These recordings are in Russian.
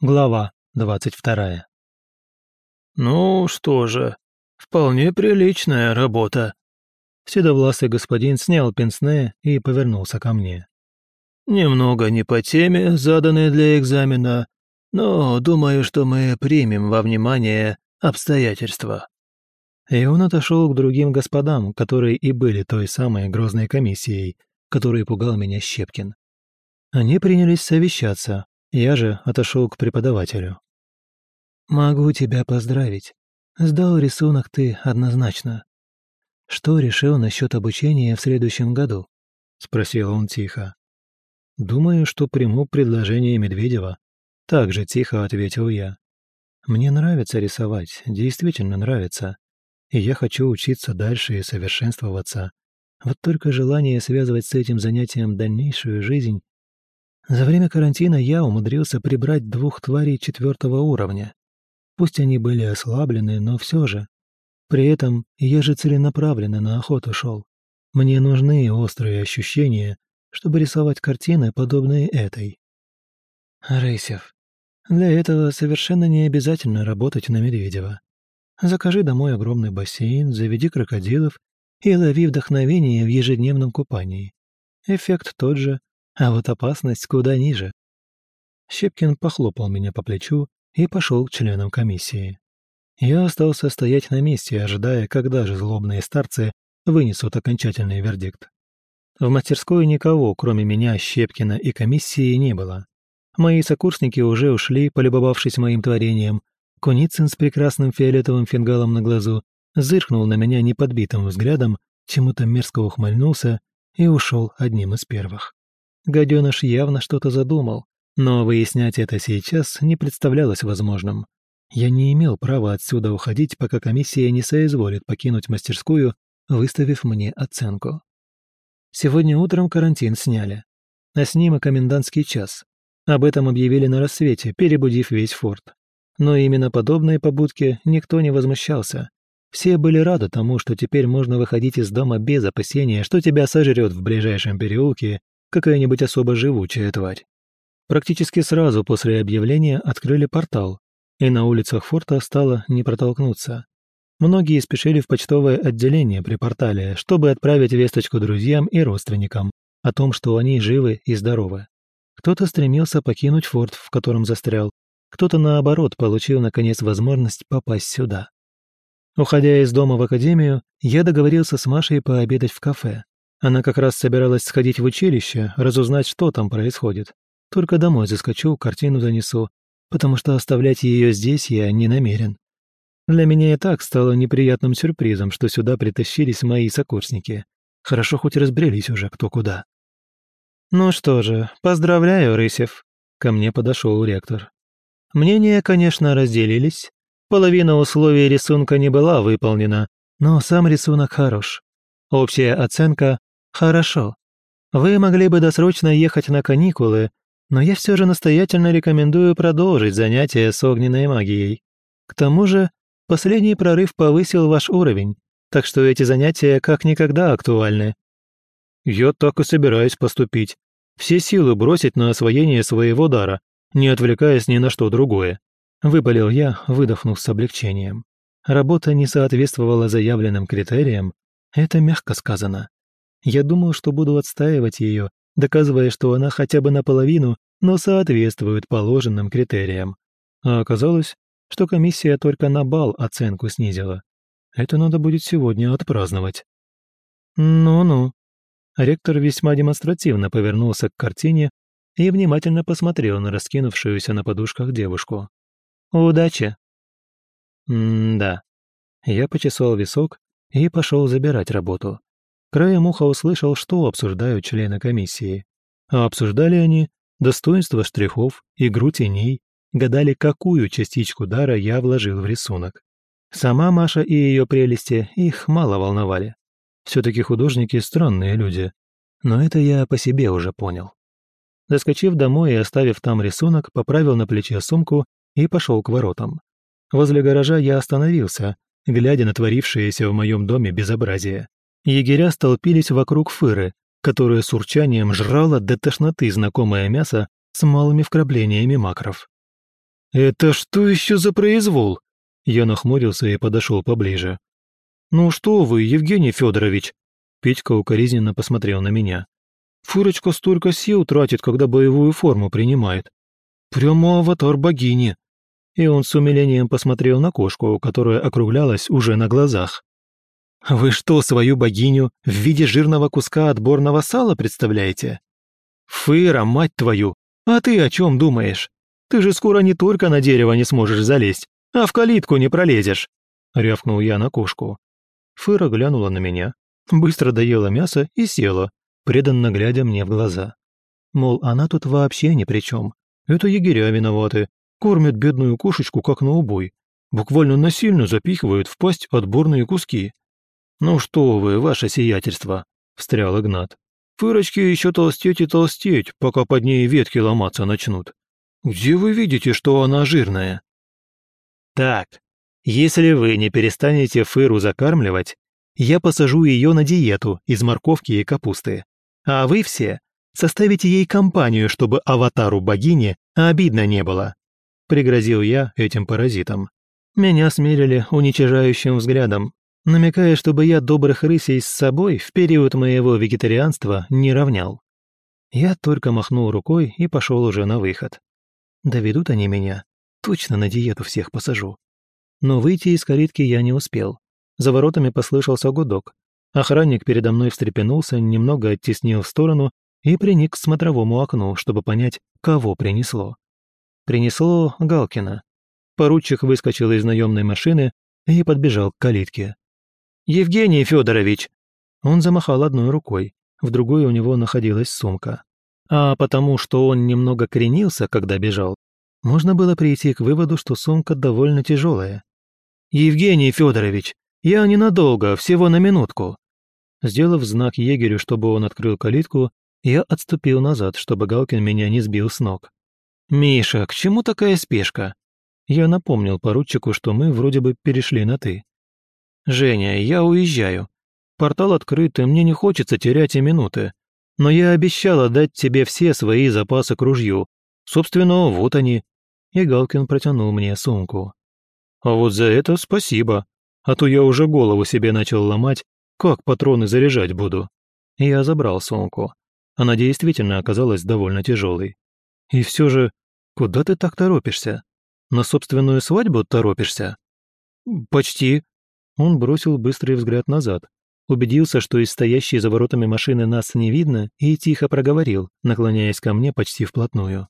Глава двадцать вторая. «Ну что же, вполне приличная работа». Седовласый господин снял пенсне и повернулся ко мне. «Немного не по теме, заданной для экзамена, но думаю, что мы примем во внимание обстоятельства». И он отошел к другим господам, которые и были той самой грозной комиссией, которой пугал меня Щепкин. Они принялись совещаться, я же отошел к преподавателю. «Могу тебя поздравить. Сдал рисунок ты однозначно. Что решил насчет обучения в следующем году?» — спросил он тихо. «Думаю, что приму предложение Медведева». Так же тихо ответил я. «Мне нравится рисовать, действительно нравится. И я хочу учиться дальше и совершенствоваться. Вот только желание связывать с этим занятием дальнейшую жизнь за время карантина я умудрился прибрать двух тварей четвертого уровня. Пусть они были ослаблены, но все же. При этом я же целенаправленно на охоту шел. Мне нужны острые ощущения, чтобы рисовать картины, подобные этой. Рейсев, для этого совершенно не обязательно работать на Медведева. Закажи домой огромный бассейн, заведи крокодилов и лови вдохновение в ежедневном купании. Эффект тот же, а вот опасность куда ниже. Щепкин похлопал меня по плечу и пошел к членам комиссии. Я остался стоять на месте, ожидая, когда же злобные старцы вынесут окончательный вердикт. В мастерской никого, кроме меня, Щепкина и комиссии, не было. Мои сокурсники уже ушли, полюбовавшись моим творением. Куницын с прекрасным фиолетовым фингалом на глазу зыркнул на меня неподбитым взглядом, чему-то мерзко ухмыльнулся и ушел одним из первых. Гаденыш явно что-то задумал, но выяснять это сейчас не представлялось возможным. Я не имел права отсюда уходить, пока комиссия не соизволит покинуть мастерскую, выставив мне оценку. Сегодня утром карантин сняли, а с ним и комендантский час. Об этом объявили на рассвете, перебудив весь форт. Но именно подобные побудки никто не возмущался. Все были рады тому, что теперь можно выходить из дома без опасения, что тебя сожрет в ближайшем переулке какая-нибудь особо живучая тварь. Практически сразу после объявления открыли портал, и на улицах форта стало не протолкнуться. Многие спешили в почтовое отделение при портале, чтобы отправить весточку друзьям и родственникам о том, что они живы и здоровы. Кто-то стремился покинуть форт, в котором застрял, кто-то, наоборот, получил, наконец, возможность попасть сюда. Уходя из дома в академию, я договорился с Машей пообедать в кафе, она как раз собиралась сходить в училище, разузнать, что там происходит. Только домой заскочу, картину занесу, потому что оставлять ее здесь я не намерен. Для меня и так стало неприятным сюрпризом, что сюда притащились мои сокурсники. Хорошо хоть разбрелись уже кто куда. «Ну что же, поздравляю, Рысев», — ко мне подошел ректор. «Мнения, конечно, разделились. Половина условий рисунка не была выполнена, но сам рисунок хорош. Общая оценка Хорошо. Вы могли бы досрочно ехать на каникулы, но я все же настоятельно рекомендую продолжить занятия с огненной магией. К тому же, последний прорыв повысил ваш уровень, так что эти занятия как никогда актуальны. Я так и собираюсь поступить. Все силы бросить на освоение своего дара, не отвлекаясь ни на что другое. Выпалил я, выдохнув с облегчением. Работа не соответствовала заявленным критериям, это мягко сказано. Я думал, что буду отстаивать ее, доказывая, что она хотя бы наполовину, но соответствует положенным критериям. А оказалось, что комиссия только на бал оценку снизила. Это надо будет сегодня отпраздновать. Ну-ну. Ректор весьма демонстративно повернулся к картине и внимательно посмотрел на раскинувшуюся на подушках девушку. «Удачи!» М-да. Я почесал висок и пошел забирать работу. Краем уха услышал, что обсуждают члены комиссии. А обсуждали они достоинство штрихов, игру теней, гадали, какую частичку дара я вложил в рисунок. Сама Маша и ее прелести их мало волновали. Все-таки художники странные люди. Но это я по себе уже понял. Заскочив домой и оставив там рисунок, поправил на плече сумку и пошел к воротам. Возле гаража я остановился, глядя на творившееся в моем доме безобразие. Егеря столпились вокруг фыры, которая с урчанием жрала до тошноты знакомое мясо с малыми вкраплениями макров. «Это что еще за произвол?» Я нахмурился и подошел поближе. «Ну что вы, Евгений Федорович?» Петька укоризненно посмотрел на меня. «Фурочка столько сил тратит, когда боевую форму принимает. Прямо аватар богини». И он с умилением посмотрел на кошку, которая округлялась уже на глазах. «Вы что, свою богиню в виде жирного куска отборного сала представляете?» «Фыра, мать твою! А ты о чем думаешь? Ты же скоро не только на дерево не сможешь залезть, а в калитку не пролезешь!» Рявкнул я на кошку. Фыра глянула на меня, быстро доела мясо и села, преданно глядя мне в глаза. Мол, она тут вообще ни при чем. Это егеря виноваты. Кормят бедную кошечку как на убой. Буквально насильно запихивают в пасть отборные куски. «Ну что вы, ваше сиятельство!» – встрял Игнат. «Фырочки еще толстеть и толстеть, пока под ней ветки ломаться начнут. Где вы видите, что она жирная?» «Так, если вы не перестанете Фыру закармливать, я посажу ее на диету из морковки и капусты. А вы все составите ей компанию, чтобы аватару богини обидно не было», – пригрозил я этим паразитам. Меня смерили уничижающим взглядом, намекая, чтобы я добрых рысей с собой в период моего вегетарианства не равнял. Я только махнул рукой и пошел уже на выход. Доведут они меня, точно на диету всех посажу. Но выйти из калитки я не успел. За воротами послышался гудок. Охранник передо мной встрепенулся, немного оттеснил в сторону и приник к смотровому окну, чтобы понять, кого принесло. Принесло Галкина. Поручик выскочил из наемной машины и подбежал к калитке. «Евгений Федорович!» Он замахал одной рукой, в другой у него находилась сумка. А потому что он немного кренился, когда бежал, можно было прийти к выводу, что сумка довольно тяжелая. «Евгений Федорович, я ненадолго, всего на минутку». Сделав знак егерю, чтобы он открыл калитку, я отступил назад, чтобы Галкин меня не сбил с ног. «Миша, к чему такая спешка?» Я напомнил поручику, что мы вроде бы перешли на «ты». «Женя, я уезжаю. Портал открыт, и мне не хочется терять и минуты. Но я обещала дать тебе все свои запасы к ружью. Собственно, вот они». И Галкин протянул мне сумку. «А вот за это спасибо. А то я уже голову себе начал ломать, как патроны заряжать буду». Я забрал сумку. Она действительно оказалась довольно тяжелой. И все же, куда ты так торопишься? На собственную свадьбу торопишься? Почти, он бросил быстрый взгляд назад, убедился, что из стоящей за воротами машины нас не видно, и тихо проговорил, наклоняясь ко мне почти вплотную.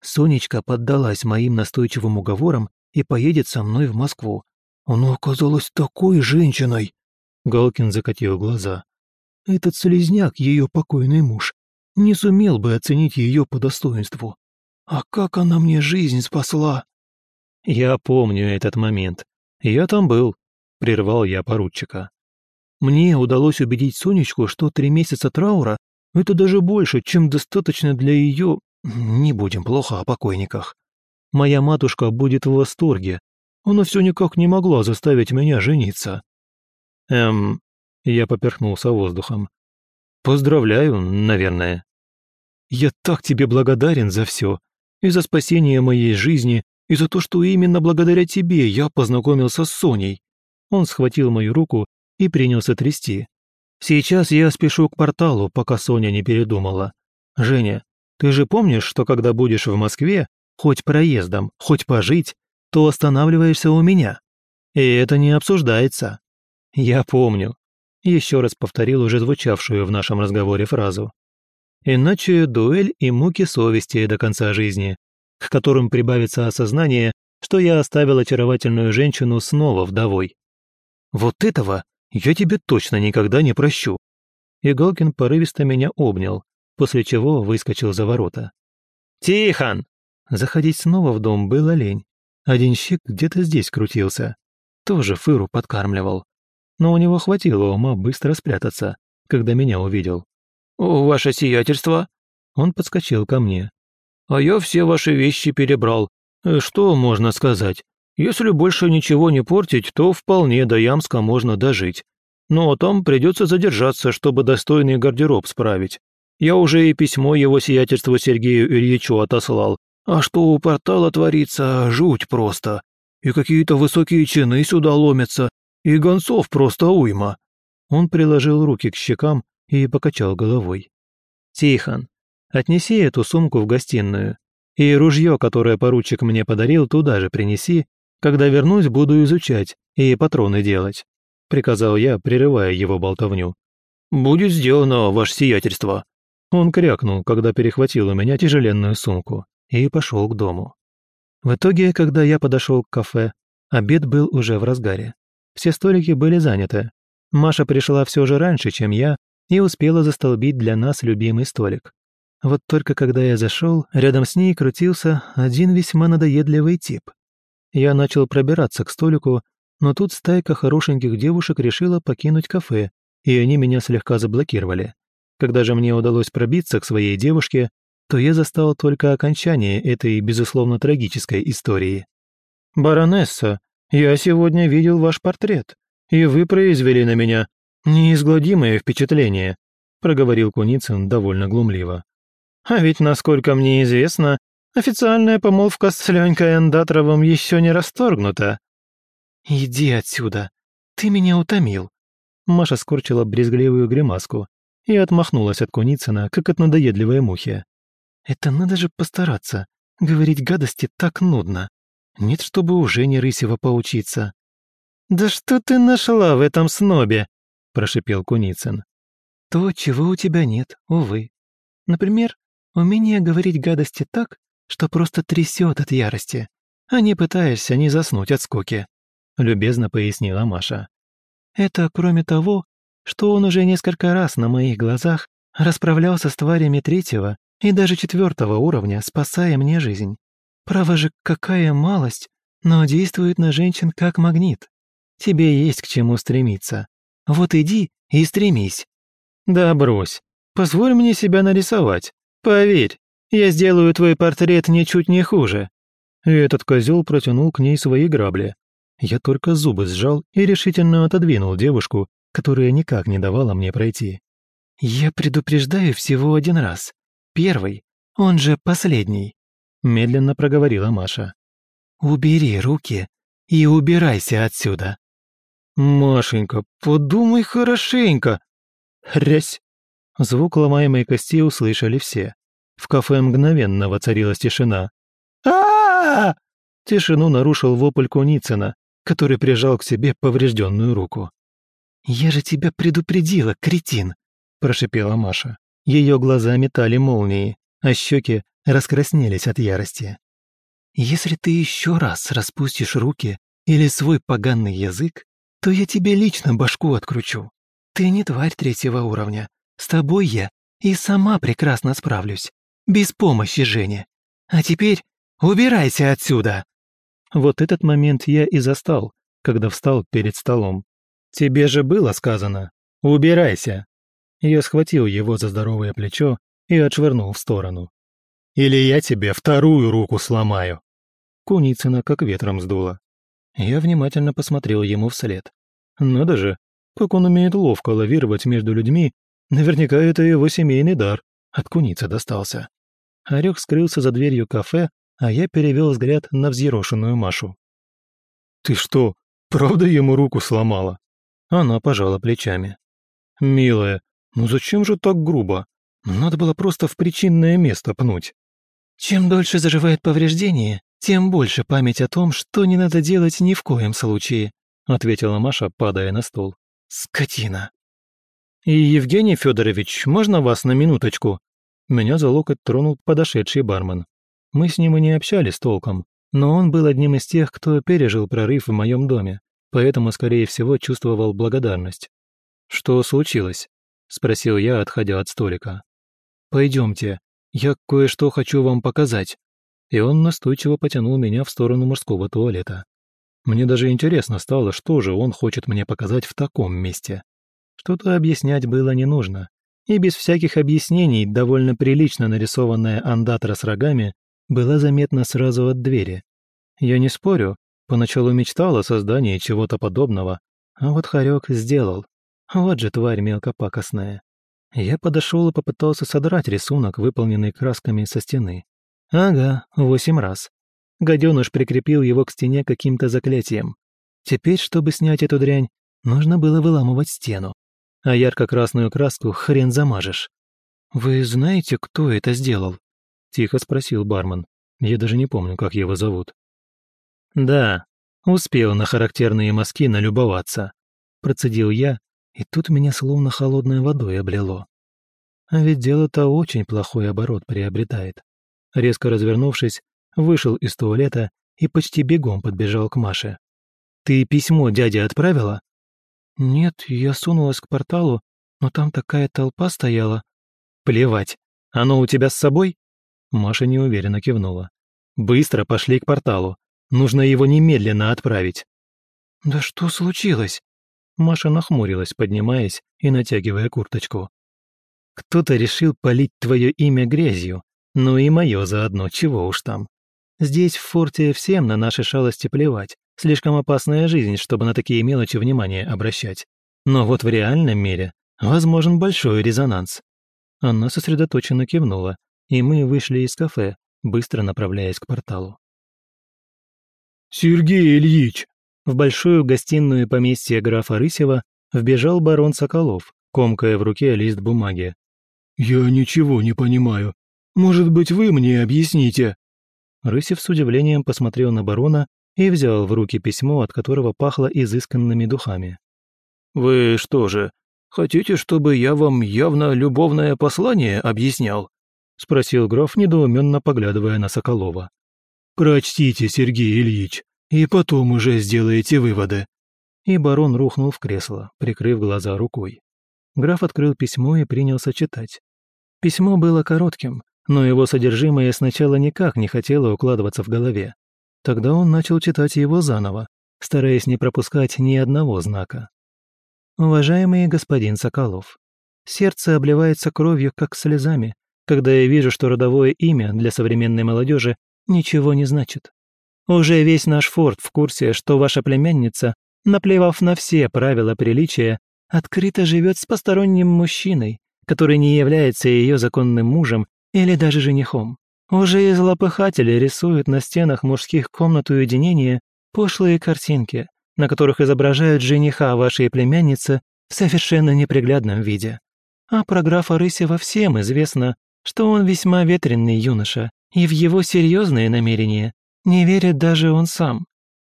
«Сонечка поддалась моим настойчивым уговорам и поедет со мной в Москву. Она оказалась такой женщиной!» Галкин закатил глаза. «Этот слезняк, ее покойный муж, не сумел бы оценить ее по достоинству. А как она мне жизнь спасла!» «Я помню этот момент. Я там был прервал я поручика. Мне удалось убедить Сонечку, что три месяца траура – это даже больше, чем достаточно для ее... Не будем плохо о покойниках. Моя матушка будет в восторге. Она все никак не могла заставить меня жениться. Эм, я поперхнулся воздухом. Поздравляю, наверное. Я так тебе благодарен за все. И за спасение моей жизни, и за то, что именно благодаря тебе я познакомился с Соней. Он схватил мою руку и принялся трясти. «Сейчас я спешу к порталу, пока Соня не передумала. Женя, ты же помнишь, что когда будешь в Москве, хоть проездом, хоть пожить, то останавливаешься у меня? И это не обсуждается». «Я помню», — еще раз повторил уже звучавшую в нашем разговоре фразу. «Иначе дуэль и муки совести до конца жизни, к которым прибавится осознание, что я оставил очаровательную женщину снова вдовой. Вот этого я тебе точно никогда не прощу». И Галкин порывисто меня обнял, после чего выскочил за ворота. «Тихон!» Заходить снова в дом было лень. Один щик где-то здесь крутился. Тоже фыру подкармливал. Но у него хватило ума быстро спрятаться, когда меня увидел. «Ваше сиятельство!» Он подскочил ко мне. «А я все ваши вещи перебрал. Что можно сказать? Если больше ничего не портить, то вполне до Ямска можно дожить. Но там придется задержаться, чтобы достойный гардероб справить. Я уже и письмо его сиятельству Сергею Ильичу отослал, А что у портала творится, жуть просто. И какие-то высокие чины сюда ломятся, и гонцов просто уйма». Он приложил руки к щекам и покачал головой. «Тихон, отнеси эту сумку в гостиную. И ружье, которое поручик мне подарил, туда же принеси. Когда вернусь, буду изучать и патроны делать», — приказал я, прерывая его болтовню. «Будет сделано, ваше сиятельство». Он крякнул, когда перехватил у меня тяжеленную сумку и пошел к дому. В итоге, когда я подошел к кафе, обед был уже в разгаре. Все столики были заняты. Маша пришла все же раньше, чем я, и успела застолбить для нас любимый столик. Вот только когда я зашел, рядом с ней крутился один весьма надоедливый тип. Я начал пробираться к столику, но тут стайка хорошеньких девушек решила покинуть кафе, и они меня слегка заблокировали. Когда же мне удалось пробиться к своей девушке, то я застал только окончание этой, безусловно, трагической истории. «Баронесса, я сегодня видел ваш портрет, и вы произвели на меня неизгладимое впечатление», проговорил Куницын довольно глумливо. А ведь, насколько мне известно, официальная помолвка с Ленькой Андатровым еще не расторгнута». «Иди отсюда, ты меня утомил». Маша скорчила брезгливую гримаску и отмахнулась от Куницына, как от надоедливой мухи. «Это надо же постараться. Говорить гадости так нудно. Нет, чтобы уже не Рысева поучиться». «Да что ты нашла в этом снобе?» – прошипел Куницын. «То, чего у тебя нет, увы. Например, Умение говорить гадости так, что просто трясет от ярости, а не пытаешься не заснуть от скуки», — любезно пояснила Маша. «Это кроме того, что он уже несколько раз на моих глазах расправлялся с тварями третьего и даже четвертого уровня, спасая мне жизнь. Право же, какая малость, но действует на женщин как магнит. Тебе есть к чему стремиться. Вот иди и стремись». «Да брось, позволь мне себя нарисовать», Поверь, я сделаю твой портрет ничуть не хуже». И этот козел протянул к ней свои грабли. Я только зубы сжал и решительно отодвинул девушку, которая никак не давала мне пройти. «Я предупреждаю всего один раз. Первый, он же последний», — медленно проговорила Маша. «Убери руки и убирайся отсюда». «Машенька, подумай хорошенько!» «Хрясь!» Звук ломаемой кости услышали все. В кафе мгновенно воцарилась тишина. а Тишину нарушил вопль Куницына, который прижал к себе поврежденную руку. «Я же тебя предупредила, кретин!» – прошипела Маша. Ее глаза метали молнии, а щеки раскраснелись от ярости. «Если ты еще раз распустишь руки или свой поганый язык, то я тебе лично башку откручу. Ты не тварь третьего уровня, с тобой я и сама прекрасно справлюсь, без помощи Жени. А теперь убирайся отсюда!» Вот этот момент я и застал, когда встал перед столом. «Тебе же было сказано, убирайся!» Я схватил его за здоровое плечо и отшвырнул в сторону. «Или я тебе вторую руку сломаю!» Куницына как ветром сдуло. Я внимательно посмотрел ему вслед. Надо же, как он умеет ловко лавировать между людьми Наверняка это его семейный дар. От куницы достался. Орёк скрылся за дверью кафе, а я перевел взгляд на взъерошенную Машу. «Ты что, правда ему руку сломала?» Она пожала плечами. «Милая, ну зачем же так грубо? Надо было просто в причинное место пнуть». «Чем дольше заживает повреждение, тем больше память о том, что не надо делать ни в коем случае», ответила Маша, падая на стол. «Скотина!» «И, Евгений Федорович, можно вас на минуточку?» Меня за локоть тронул подошедший бармен. Мы с ним и не общались толком, но он был одним из тех, кто пережил прорыв в моем доме, поэтому, скорее всего, чувствовал благодарность. «Что случилось?» – спросил я, отходя от столика. «Пойдемте, я кое-что хочу вам показать». И он настойчиво потянул меня в сторону мужского туалета. Мне даже интересно стало, что же он хочет мне показать в таком месте. Что-то объяснять было не нужно, и без всяких объяснений довольно прилично нарисованная андатра с рогами была заметна сразу от двери. Я не спорю, поначалу мечтал о создании чего-то подобного, а вот Харек сделал. Вот же тварь мелкопакостная. Я подошел и попытался содрать рисунок, выполненный красками со стены. Ага, восемь раз. Гаденыш прикрепил его к стене каким-то заклятием. Теперь, чтобы снять эту дрянь, нужно было выламывать стену. А ярко-красную краску хрен замажешь. «Вы знаете, кто это сделал?» – тихо спросил бармен. Я даже не помню, как его зовут. «Да, успел на характерные мазки налюбоваться», – процедил я, и тут меня словно холодной водой облило. А ведь дело-то очень плохой оборот приобретает. Резко развернувшись, вышел из туалета и почти бегом подбежал к Маше. «Ты письмо дяде отправила?» «Нет, я сунулась к порталу, но там такая толпа стояла». «Плевать. Оно у тебя с собой?» Маша неуверенно кивнула. «Быстро пошли к порталу. Нужно его немедленно отправить». «Да что случилось?» Маша нахмурилась, поднимаясь и натягивая курточку. «Кто-то решил полить твое имя грязью, ну и мое заодно, чего уж там. Здесь, в форте, всем на наши шалости плевать. Слишком опасная жизнь, чтобы на такие мелочи внимание обращать. Но вот в реальном мире возможен большой резонанс». Она сосредоточенно кивнула, и мы вышли из кафе, быстро направляясь к порталу. «Сергей Ильич!» В большую гостиную поместья графа Рысева вбежал барон Соколов, комкая в руке лист бумаги. «Я ничего не понимаю. Может быть, вы мне объясните?» Рысев с удивлением посмотрел на барона и взял в руки письмо, от которого пахло изысканными духами. «Вы что же, хотите, чтобы я вам явно любовное послание объяснял?» — спросил граф, недоуменно поглядывая на Соколова. «Прочтите, Сергей Ильич, и потом уже сделаете выводы». И барон рухнул в кресло, прикрыв глаза рукой. Граф открыл письмо и принялся читать. Письмо было коротким, но его содержимое сначала никак не хотело укладываться в голове. Тогда он начал читать его заново, стараясь не пропускать ни одного знака. «Уважаемый господин Соколов, сердце обливается кровью, как слезами, когда я вижу, что родовое имя для современной молодежи ничего не значит. Уже весь наш форт в курсе, что ваша племянница, наплевав на все правила приличия, открыто живет с посторонним мужчиной, который не является ее законным мужем или даже женихом. Уже и злопыхатели рисуют на стенах мужских комнат уединения пошлые картинки, на которых изображают жениха вашей племянницы в совершенно неприглядном виде. А про графа Рысева всем известно, что он весьма ветренный юноша, и в его серьезные намерения не верит даже он сам.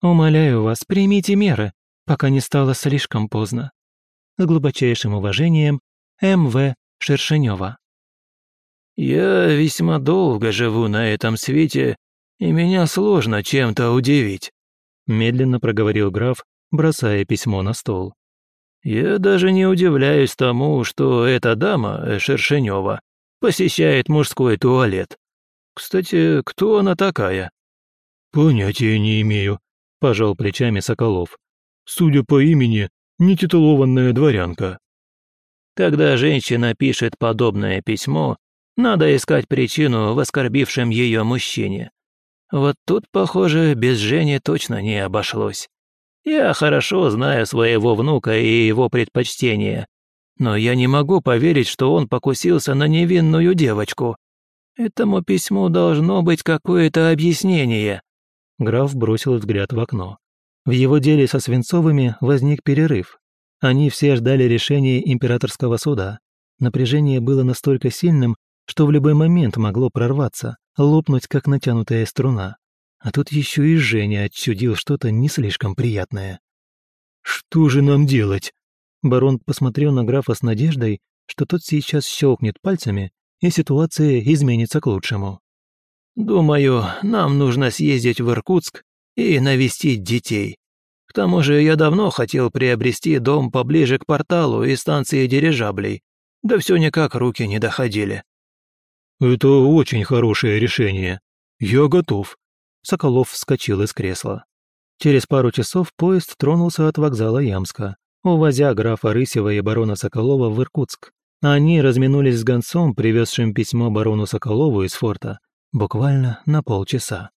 Умоляю вас, примите меры, пока не стало слишком поздно. С глубочайшим уважением, М.В. Шершенева. «Я весьма долго живу на этом свете, и меня сложно чем-то удивить», медленно проговорил граф, бросая письмо на стол. «Я даже не удивляюсь тому, что эта дама, Шершенева, посещает мужской туалет. Кстати, кто она такая?» «Понятия не имею», – пожал плечами Соколов. «Судя по имени, нетитулованная дворянка». Когда женщина пишет подобное письмо, надо искать причину в оскорбившем ее мужчине. Вот тут, похоже, без Жени точно не обошлось. Я хорошо знаю своего внука и его предпочтения, но я не могу поверить, что он покусился на невинную девочку. Этому письму должно быть какое-то объяснение. Граф бросил взгляд в окно. В его деле со Свинцовыми возник перерыв. Они все ждали решения императорского суда. Напряжение было настолько сильным, что в любой момент могло прорваться, лопнуть, как натянутая струна. А тут еще и Женя отчудил что-то не слишком приятное. «Что же нам делать?» Барон посмотрел на графа с надеждой, что тот сейчас щелкнет пальцами, и ситуация изменится к лучшему. Думаю, нам нужно съездить в Иркутск и навестить детей. К тому же я давно хотел приобрести дом поближе к порталу и станции дирижаблей, да все никак руки не доходили». «Это очень хорошее решение. Я готов». Соколов вскочил из кресла. Через пару часов поезд тронулся от вокзала Ямска, увозя графа Рысева и барона Соколова в Иркутск. Они разминулись с гонцом, привезшим письмо барону Соколову из форта, буквально на полчаса.